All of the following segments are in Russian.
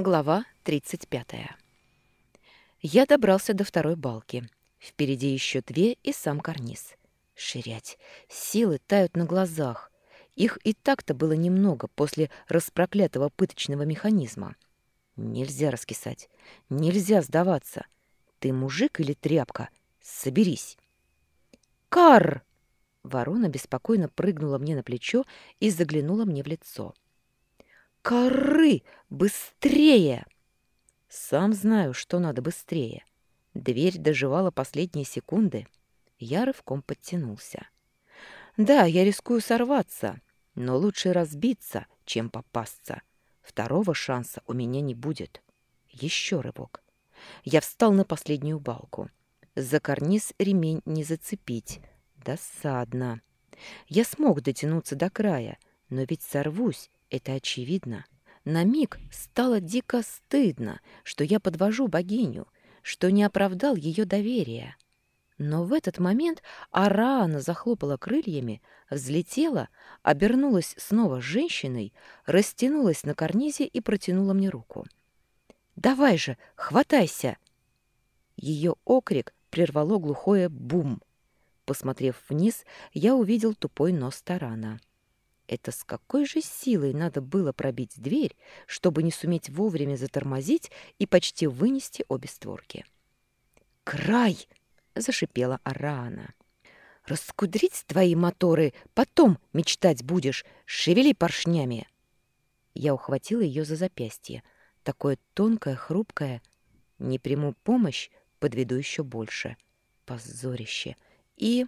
Глава 35. Я добрался до второй балки. Впереди еще две и сам карниз. Ширять. Силы тают на глазах. Их и так-то было немного после распроклятого пыточного механизма. Нельзя раскисать. Нельзя сдаваться. Ты мужик или тряпка? Соберись. Кар! Ворона беспокойно прыгнула мне на плечо и заглянула мне в лицо. — Коры! Быстрее! Сам знаю, что надо быстрее. Дверь доживала последние секунды. Я рывком подтянулся. Да, я рискую сорваться, но лучше разбиться, чем попасться. Второго шанса у меня не будет. Еще рывок. Я встал на последнюю балку. За карниз ремень не зацепить. Досадно. Я смог дотянуться до края, но ведь сорвусь, это очевидно. На миг стало дико стыдно, что я подвожу богиню, что не оправдал ее доверия. Но в этот момент Араана захлопала крыльями, взлетела, обернулась снова женщиной, растянулась на карнизе и протянула мне руку. «Давай же, хватайся!» Ее окрик прервало глухое «бум». Посмотрев вниз, я увидел тупой нос тарана. Это с какой же силой надо было пробить дверь, чтобы не суметь вовремя затормозить и почти вынести обе створки? «Край!» — зашипела Арана. «Раскудрить твои моторы, потом мечтать будешь, шевели поршнями!» Я ухватила ее за запястье, такое тонкое, хрупкое. Не приму помощь, подведу еще больше. Позорище. И...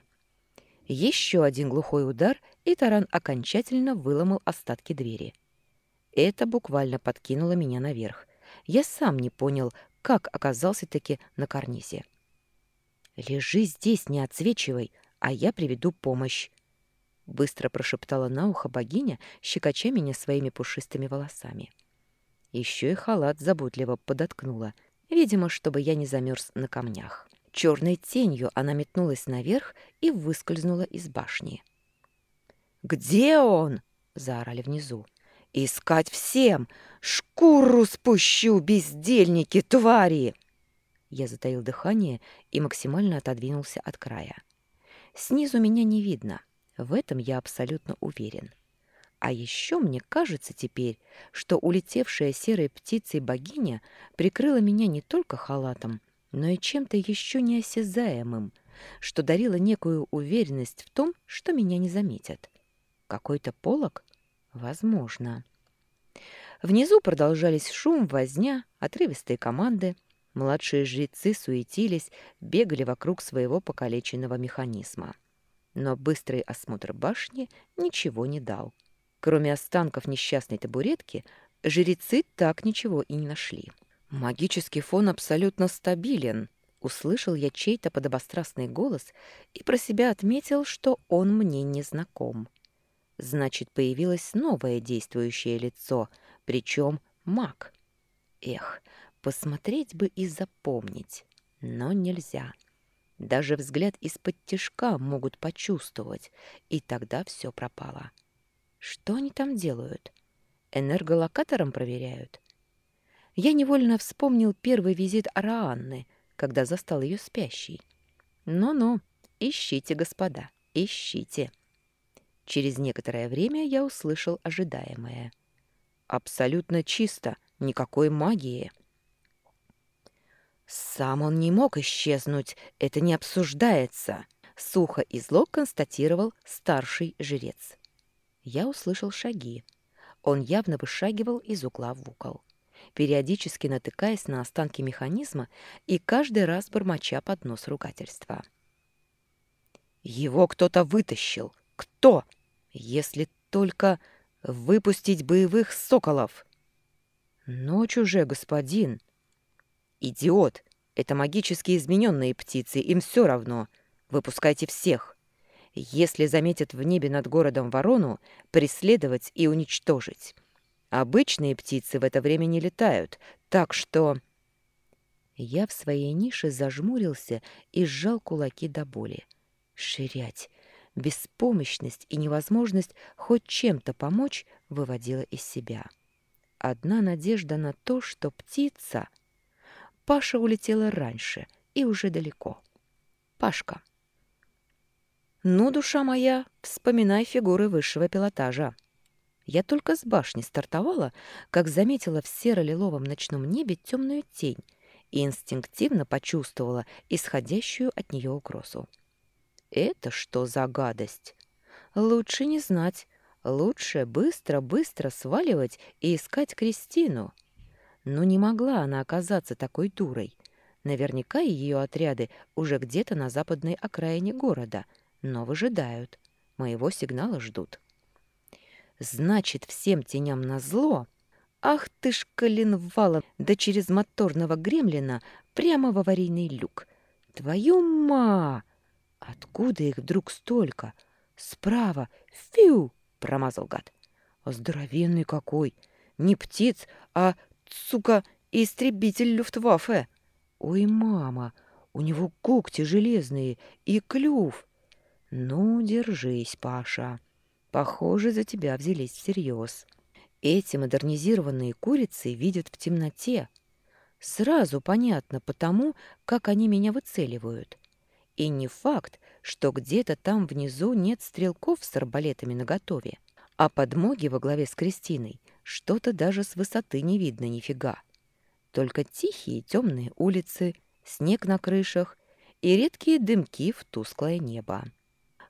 Еще один глухой удар, и таран окончательно выломал остатки двери. Это буквально подкинуло меня наверх. Я сам не понял, как оказался-таки на карнизе. «Лежи здесь, не отсвечивай, а я приведу помощь», — быстро прошептала на ухо богиня, щекоча меня своими пушистыми волосами. Еще и халат заботливо подоткнула, видимо, чтобы я не замерз на камнях. Черной тенью она метнулась наверх и выскользнула из башни. «Где он?» — заорали внизу. «Искать всем! Шкуру спущу, бездельники, твари!» Я затаил дыхание и максимально отодвинулся от края. Снизу меня не видно, в этом я абсолютно уверен. А еще мне кажется теперь, что улетевшая серой птицей богиня прикрыла меня не только халатом, но и чем-то еще неосязаемым, что дарило некую уверенность в том, что меня не заметят. Какой-то полог? Возможно. Внизу продолжались шум, возня, отрывистые команды. Младшие жрецы суетились, бегали вокруг своего покалеченного механизма. Но быстрый осмотр башни ничего не дал. Кроме останков несчастной табуретки, жрецы так ничего и не нашли. «Магический фон абсолютно стабилен», — услышал я чей-то подобострастный голос и про себя отметил, что он мне не знаком. Значит, появилось новое действующее лицо, причем маг. Эх, посмотреть бы и запомнить, но нельзя. Даже взгляд из-под тишка могут почувствовать, и тогда все пропало. Что они там делают? Энерголокатором проверяют? я невольно вспомнил первый визит Араанны, когда застал ее спящей. Ну-ну, ищите, господа, ищите. Через некоторое время я услышал ожидаемое. Абсолютно чисто, никакой магии. Сам он не мог исчезнуть, это не обсуждается, сухо и зло констатировал старший жрец. Я услышал шаги. Он явно вышагивал из угла в угол периодически натыкаясь на останки механизма и каждый раз бормоча под нос ругательства. «Его кто-то вытащил! Кто? Если только выпустить боевых соколов!» «Ночь уже, господин!» «Идиот! Это магически измененные птицы, им все равно. Выпускайте всех!» Если заметят в небе над городом ворону, преследовать и уничтожить. Обычные птицы в это время не летают, так что... Я в своей нише зажмурился и сжал кулаки до боли. Ширять. Беспомощность и невозможность хоть чем-то помочь выводила из себя. одна надежда на то, что птица... Паша улетела раньше и уже далеко. Пашка. Ну, душа моя, вспоминай фигуры высшего пилотажа. Я только с башни стартовала, как заметила в серо-лиловом ночном небе темную тень и инстинктивно почувствовала исходящую от нее угрозу. Это что за гадость? Лучше не знать. Лучше быстро-быстро сваливать и искать Кристину. Но не могла она оказаться такой дурой. Наверняка ее отряды уже где-то на западной окраине города, но выжидают. Моего сигнала ждут. Значит, всем теням назло. Ах ты ж коленвалом, да через моторного гремлина прямо в аварийный люк. Твою ма! Откуда их вдруг столько? Справа. Фью! Промазал гад. Здоровенный какой! Не птиц, а, сука, истребитель Люфтваффе. Ой, мама, у него когти железные и клюв. Ну, держись, Паша. Похоже, за тебя взялись всерьез. Эти модернизированные курицы видят в темноте. Сразу понятно потому, как они меня выцеливают. И не факт, что где-то там внизу нет стрелков с арбалетами наготове, а подмоги во главе с Кристиной что-то даже с высоты не видно нифига. Только тихие темные улицы, снег на крышах и редкие дымки в тусклое небо.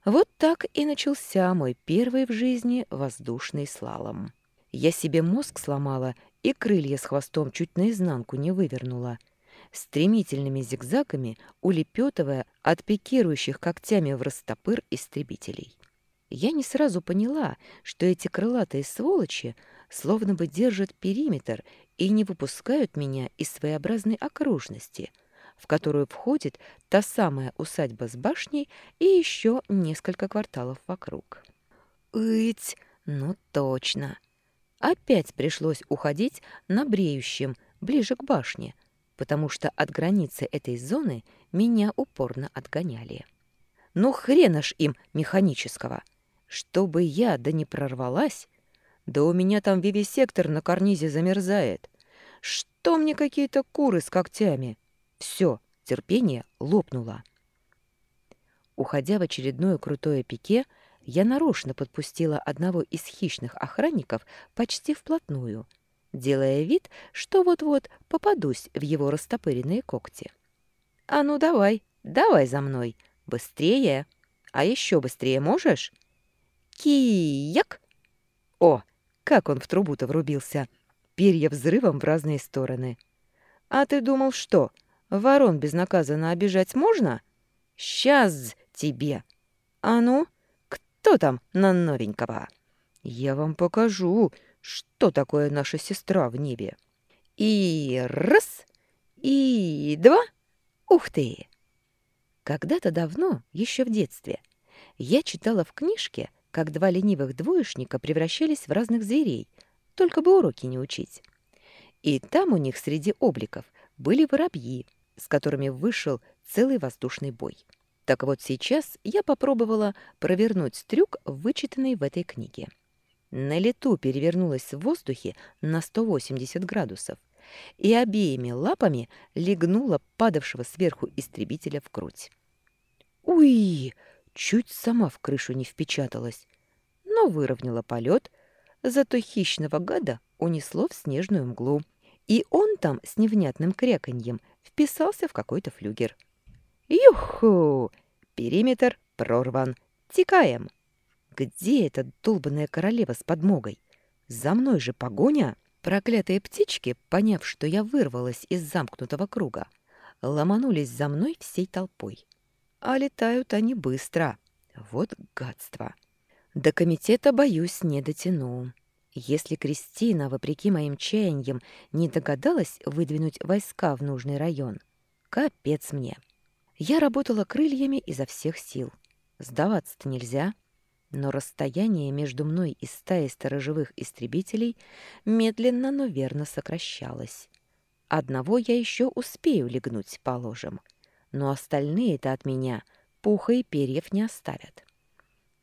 Вот так и начался мой первый в жизни воздушный слалом. Я себе мозг сломала и крылья с хвостом чуть наизнанку не вывернула, стремительными зигзагами улепетывая от пикирующих когтями в растопыр истребителей. Я не сразу поняла, что эти крылатые сволочи словно бы держат периметр и не выпускают меня из своеобразной окружности — в которую входит та самая усадьба с башней и еще несколько кварталов вокруг. Ыть, ну точно. Опять пришлось уходить на бреющем, ближе к башне, потому что от границы этой зоны меня упорно отгоняли. Ну хрена ж им механического! Чтобы я да не прорвалась, да у меня там вивисектор на карнизе замерзает. Что мне какие-то куры с когтями? Все, терпение лопнуло. Уходя в очередное крутое пике, я нарочно подпустила одного из хищных охранников почти вплотную, делая вид, что вот-вот попадусь в его растопыренные когти. «А ну давай, давай за мной! Быстрее! А еще быстрее можешь?» «Кияк!» О, как он в трубу-то врубился! Перья взрывом в разные стороны. «А ты думал, что? Ворон безнаказанно обижать можно? Сейчас тебе. А ну, кто там на новенького? Я вам покажу, что такое наша сестра в небе. И раз, и два. Ух ты! Когда-то давно, еще в детстве, я читала в книжке, как два ленивых двоечника превращались в разных зверей, только бы уроки не учить. И там у них среди обликов были воробьи, с которыми вышел целый воздушный бой. Так вот сейчас я попробовала провернуть трюк, вычитанный в этой книге. На лету перевернулась в воздухе на 180 градусов и обеими лапами легнула падавшего сверху истребителя в грудь. Уй! Чуть сама в крышу не впечаталась, но выровняла полет, зато хищного гада унесло в снежную мглу, и он там с невнятным кряканьем вписался в какой-то флюгер. «Юху! Периметр прорван. Текаем!» «Где эта долбанная королева с подмогой? За мной же погоня!» Проклятые птички, поняв, что я вырвалась из замкнутого круга, ломанулись за мной всей толпой. А летают они быстро. Вот гадство. До комитета, боюсь, не дотяну. Если Кристина, вопреки моим чаяниям, не догадалась выдвинуть войска в нужный район, капец мне. Я работала крыльями изо всех сил. Сдаваться-то нельзя. Но расстояние между мной и стаей сторожевых истребителей медленно, но верно сокращалось. Одного я еще успею легнуть, положим. Но остальные-то от меня пуха и перьев не оставят.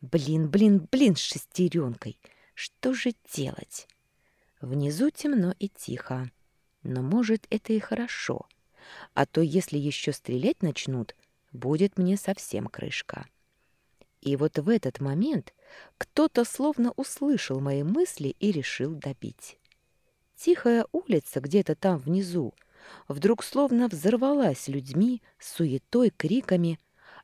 Блин, блин, блин, с шестеренкой — что же делать? Внизу темно и тихо. Но, может, это и хорошо. А то, если еще стрелять начнут, будет мне совсем крышка. И вот в этот момент кто-то словно услышал мои мысли и решил добить. Тихая улица где-то там внизу вдруг словно взорвалась людьми, суетой, криками,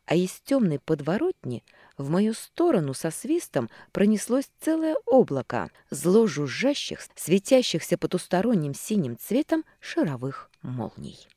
а из темной подворотни в мою сторону со свистом пронеслось целое облако зло жужжащих, светящихся потусторонним синим цветом шаровых молний.